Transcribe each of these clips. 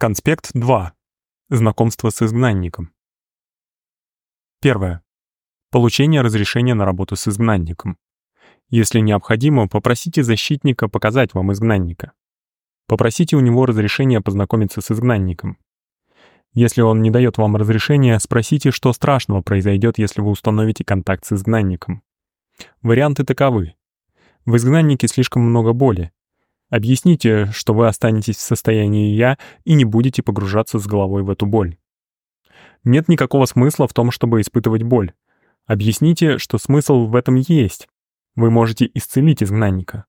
Конспект 2. Знакомство с изгнанником. Первое. Получение разрешения на работу с изгнанником. Если необходимо, попросите защитника показать вам изгнанника. Попросите у него разрешения познакомиться с изгнанником. Если он не дает вам разрешения, спросите, что страшного произойдет, если вы установите контакт с изгнанником. Варианты таковы. В изгнаннике слишком много боли, Объясните, что вы останетесь в состоянии «я» и не будете погружаться с головой в эту боль. Нет никакого смысла в том, чтобы испытывать боль. Объясните, что смысл в этом есть. Вы можете исцелить изгнанника.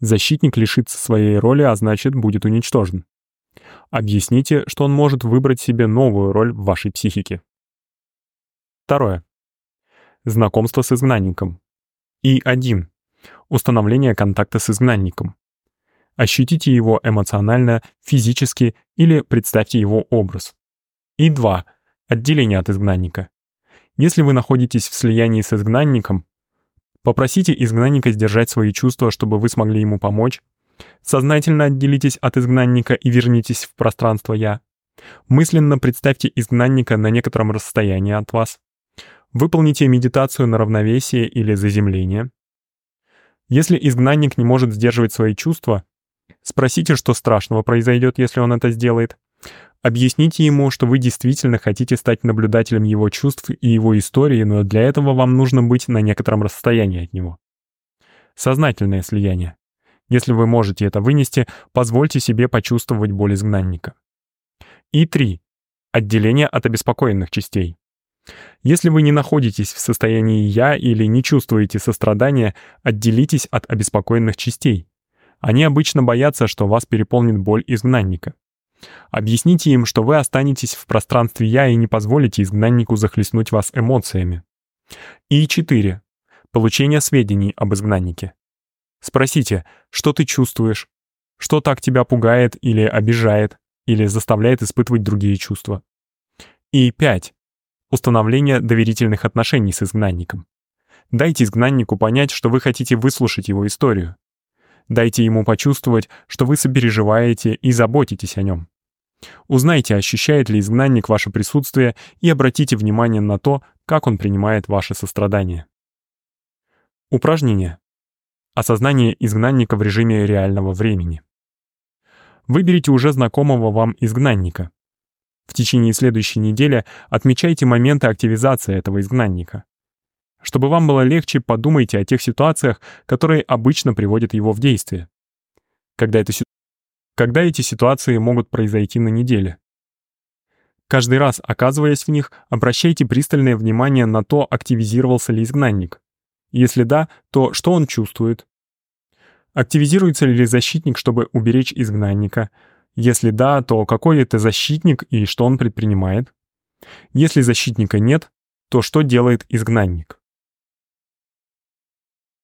Защитник лишится своей роли, а значит, будет уничтожен. Объясните, что он может выбрать себе новую роль в вашей психике. Второе. Знакомство с изгнанником. И один. Установление контакта с изгнанником. Ощутите его эмоционально, физически или представьте его образ. И 2. Отделение от изгнанника. Если вы находитесь в слиянии с изгнанником, попросите изгнанника сдержать свои чувства, чтобы вы смогли ему помочь. Сознательно отделитесь от изгнанника и вернитесь в пространство «Я». Мысленно представьте изгнанника на некотором расстоянии от вас. Выполните медитацию на равновесие или заземление. Если изгнанник не может сдерживать свои чувства, Спросите, что страшного произойдет, если он это сделает. Объясните ему, что вы действительно хотите стать наблюдателем его чувств и его истории, но для этого вам нужно быть на некотором расстоянии от него. Сознательное слияние. Если вы можете это вынести, позвольте себе почувствовать боль изгнанника. И 3. Отделение от обеспокоенных частей. Если вы не находитесь в состоянии «я» или не чувствуете сострадания, отделитесь от обеспокоенных частей. Они обычно боятся, что вас переполнит боль изгнанника. Объясните им, что вы останетесь в пространстве «я» и не позволите изгнаннику захлестнуть вас эмоциями. И 4. Получение сведений об изгнаннике. Спросите, что ты чувствуешь, что так тебя пугает или обижает, или заставляет испытывать другие чувства. И 5. Установление доверительных отношений с изгнанником. Дайте изгнаннику понять, что вы хотите выслушать его историю. Дайте ему почувствовать, что вы сопереживаете и заботитесь о нем. Узнайте, ощущает ли изгнанник ваше присутствие и обратите внимание на то, как он принимает ваше сострадание. Упражнение. Осознание изгнанника в режиме реального времени. Выберите уже знакомого вам изгнанника. В течение следующей недели отмечайте моменты активизации этого изгнанника. Чтобы вам было легче, подумайте о тех ситуациях, которые обычно приводят его в действие. Когда, это, когда эти ситуации могут произойти на неделе. Каждый раз, оказываясь в них, обращайте пристальное внимание на то, активизировался ли изгнанник. Если да, то что он чувствует? Активизируется ли защитник, чтобы уберечь изгнанника? Если да, то какой это защитник и что он предпринимает? Если защитника нет, то что делает изгнанник?